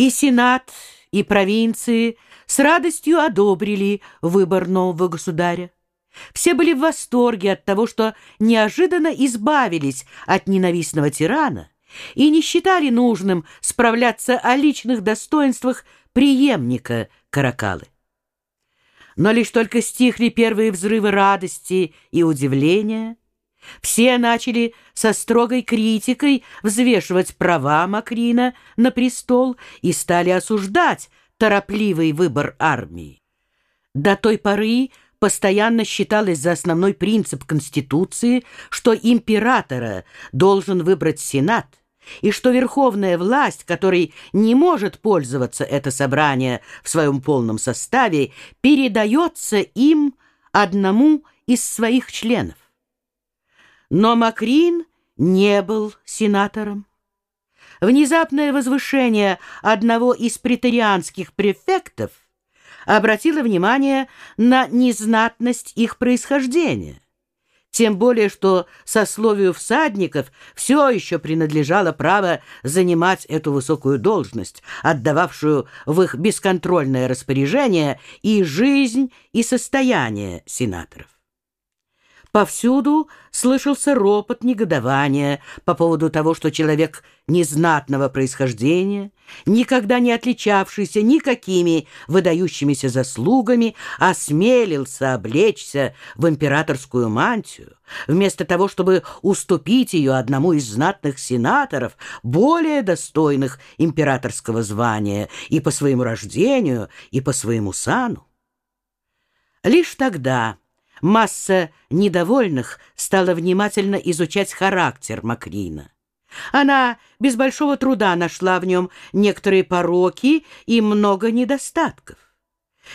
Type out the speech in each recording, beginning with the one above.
И Сенат, и провинции с радостью одобрили выбор нового государя. Все были в восторге от того, что неожиданно избавились от ненавистного тирана и не считали нужным справляться о личных достоинствах преемника Каракалы. Но лишь только стихли первые взрывы радости и удивления, все начали со строгой критикой взвешивать права Макрина на престол и стали осуждать торопливый выбор армии. До той поры постоянно считалось за основной принцип Конституции, что императора должен выбрать Сенат, и что верховная власть, которой не может пользоваться это собрание в своем полном составе, передается им одному из своих членов. Но Макрин не был сенатором. Внезапное возвышение одного из претарианских префектов обратило внимание на незнатность их происхождения. Тем более, что сословию всадников все еще принадлежало право занимать эту высокую должность, отдававшую в их бесконтрольное распоряжение и жизнь, и состояние сенаторов. Повсюду слышался ропот негодования по поводу того, что человек незнатного происхождения, никогда не отличавшийся никакими выдающимися заслугами, осмелился облечься в императорскую мантию, вместо того, чтобы уступить ее одному из знатных сенаторов, более достойных императорского звания и по своему рождению, и по своему сану. Лишь тогда Масса недовольных стала внимательно изучать характер Макрина. Она без большого труда нашла в нем некоторые пороки и много недостатков.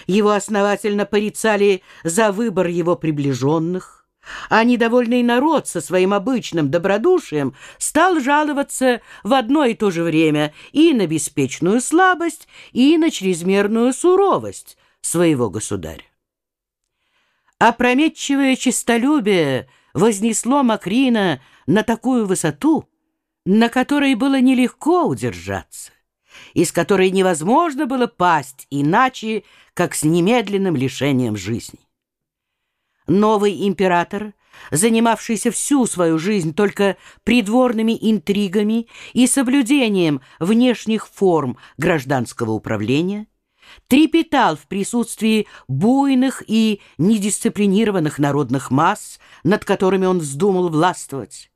Его основательно порицали за выбор его приближенных, а недовольный народ со своим обычным добродушием стал жаловаться в одно и то же время и на беспечную слабость, и на чрезмерную суровость своего государя. Опрометчивое честолюбие вознесло Макрина на такую высоту, на которой было нелегко удержаться, из которой невозможно было пасть иначе, как с немедленным лишением жизни. Новый император, занимавшийся всю свою жизнь только придворными интригами и соблюдением внешних форм гражданского управления, трепетал в присутствии буйных и недисциплинированных народных масс, над которыми он вздумал властвовать.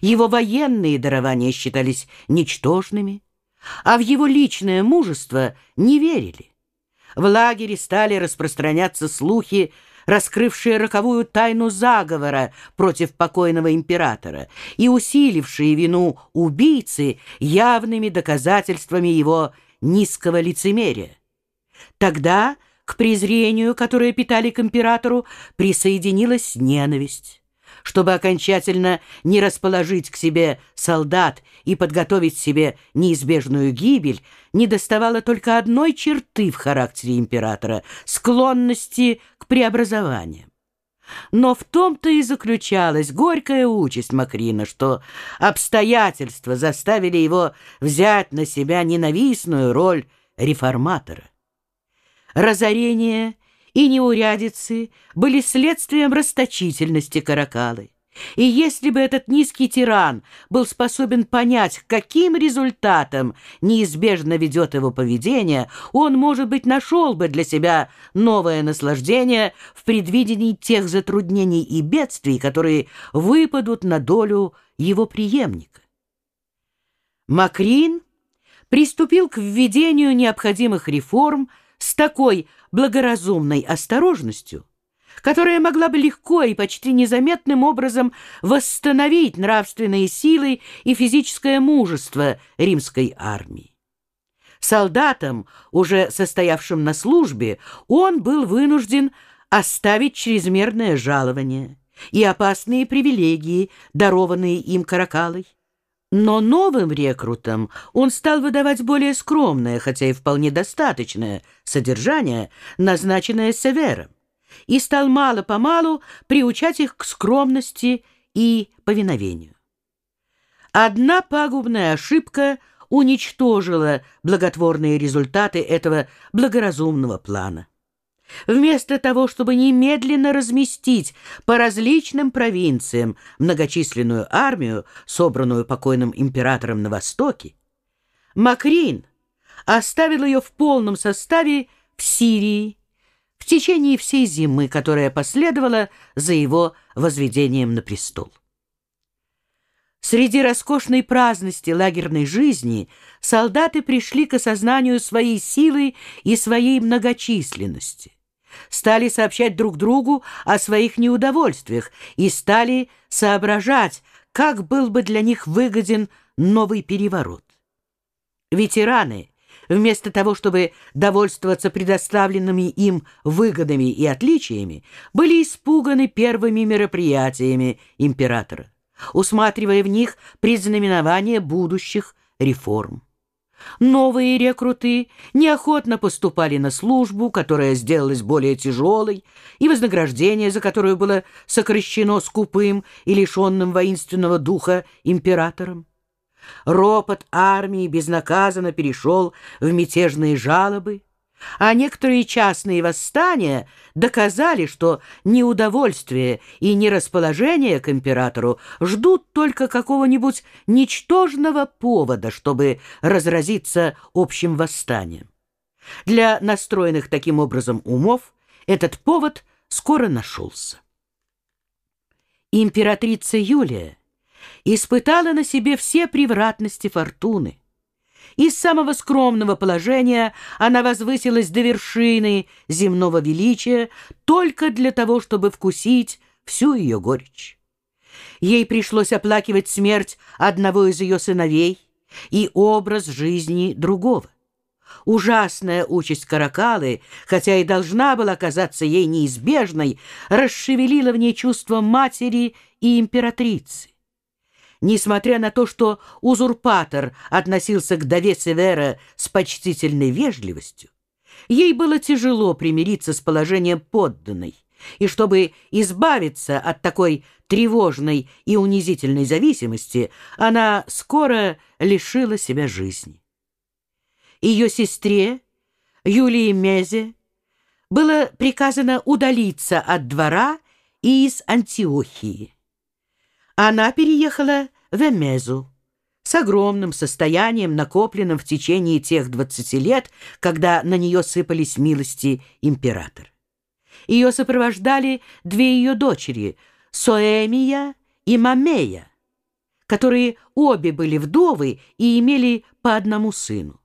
Его военные дарования считались ничтожными, а в его личное мужество не верили. В лагере стали распространяться слухи, раскрывшие роковую тайну заговора против покойного императора и усилившие вину убийцы явными доказательствами его низкого лицемерия. Тогда к презрению, которое питали к императору, присоединилась ненависть. Чтобы окончательно не расположить к себе солдат и подготовить себе неизбежную гибель, недоставало только одной черты в характере императора — склонности к преобразованиям. Но в том-то и заключалась горькая участь Макрина, что обстоятельства заставили его взять на себя ненавистную роль реформатора. Разорение и неурядицы были следствием расточительности Каракалы. И если бы этот низкий тиран был способен понять, каким результатам неизбежно ведет его поведение, он, может быть, нашел бы для себя новое наслаждение в предвидении тех затруднений и бедствий, которые выпадут на долю его преемника. Макрин приступил к введению необходимых реформ с такой благоразумной осторожностью, которая могла бы легко и почти незаметным образом восстановить нравственные силы и физическое мужество римской армии. Солдатам, уже состоявшим на службе, он был вынужден оставить чрезмерное жалование и опасные привилегии, дарованные им Каракалой. Но новым рекрутам он стал выдавать более скромное, хотя и вполне достаточное, содержание, назначенное Севером, и стал мало-помалу приучать их к скромности и повиновению. Одна пагубная ошибка уничтожила благотворные результаты этого благоразумного плана. Вместо того, чтобы немедленно разместить по различным провинциям многочисленную армию, собранную покойным императором на Востоке, Макрин оставил ее в полном составе в Сирии в течение всей зимы, которая последовала за его возведением на престол. Среди роскошной праздности лагерной жизни солдаты пришли к осознанию своей силы и своей многочисленности, стали сообщать друг другу о своих неудовольствиях и стали соображать, как был бы для них выгоден новый переворот. Ветераны, вместо того, чтобы довольствоваться предоставленными им выгодами и отличиями, были испуганы первыми мероприятиями императора усматривая в них предзнаменование будущих реформ. Новые рекруты неохотно поступали на службу, которая сделалась более тяжелой, и вознаграждение, за которое было сокращено скупым и лишенным воинственного духа императором. Ропот армии безнаказанно перешел в мятежные жалобы, а некоторые частные восстания доказали, что неудовольствие и нерасположение к императору ждут только какого-нибудь ничтожного повода, чтобы разразиться общим восстанием. Для настроенных таким образом умов этот повод скоро нашелся. Императрица Юлия испытала на себе все превратности фортуны, из самого скромного положения она возвысилась до вершины земного величия только для того, чтобы вкусить всю ее горечь. Ей пришлось оплакивать смерть одного из ее сыновей и образ жизни другого. Ужасная участь Каракалы, хотя и должна была казаться ей неизбежной, расшевелила в ней чувство матери и императрицы. Несмотря на то, что узурпатор относился к Даве Севера с почтительной вежливостью, ей было тяжело примириться с положением подданной, и чтобы избавиться от такой тревожной и унизительной зависимости, она скоро лишила себя жизни. Ее сестре, Юлии Мезе, было приказано удалиться от двора и из Антиохии. Она переехала в Эмезу с огромным состоянием, накопленным в течение тех двадцати лет, когда на нее сыпались милости император. Ее сопровождали две ее дочери, Соэмия и Мамея, которые обе были вдовы и имели по одному сыну.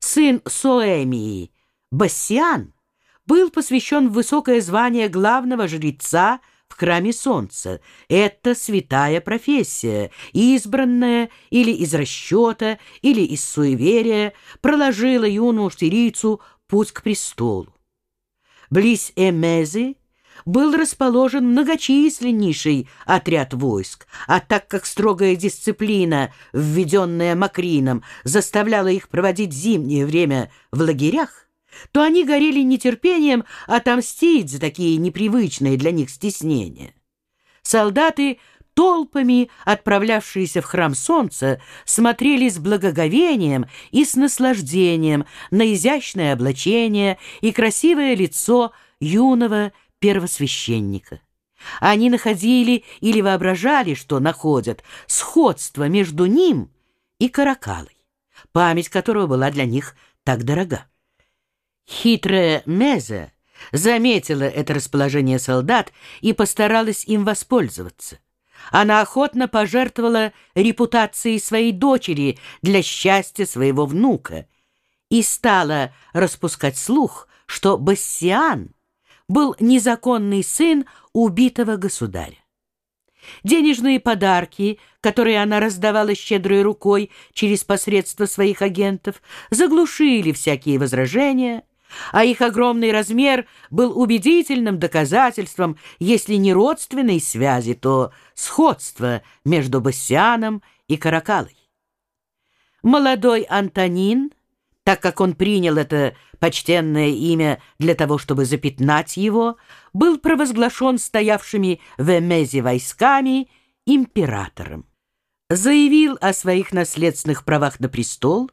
Сын Соэмии, Бассиан, был посвящен в высокое звание главного жреца в храме солнца. Это святая профессия, избранная или из расчета, или из суеверия, проложила юную сирийцу путь к престолу. Близ Эмезы был расположен многочисленнейший отряд войск, а так как строгая дисциплина, введенная Макрином, заставляла их проводить зимнее время в лагерях, то они горели нетерпением отомстить за такие непривычные для них стеснения. Солдаты, толпами отправлявшиеся в храм солнца, смотрели с благоговением и с наслаждением на изящное облачение и красивое лицо юного первосвященника. Они находили или воображали, что находят сходство между ним и Каракалой, память которого была для них так дорога. Хитрая Меза заметила это расположение солдат и постаралась им воспользоваться. Она охотно пожертвовала репутацией своей дочери для счастья своего внука и стала распускать слух, что Бассиан был незаконный сын убитого государя. Денежные подарки, которые она раздавала щедрой рукой через посредство своих агентов, заглушили всякие возражения – а их огромный размер был убедительным доказательством, если не родственной связи, то сходства между Бассианом и Каракалой. Молодой Антонин, так как он принял это почтенное имя для того, чтобы запятнать его, был провозглашен стоявшими в Эмезе войсками императором. заявил о своих наследственных правах на престол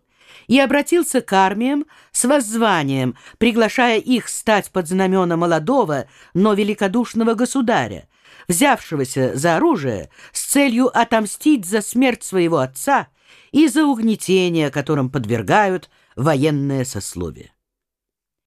и обратился к армиям с воззванием, приглашая их стать под знамена молодого, но великодушного государя, взявшегося за оружие с целью отомстить за смерть своего отца и за угнетение, которым подвергают военное сословие.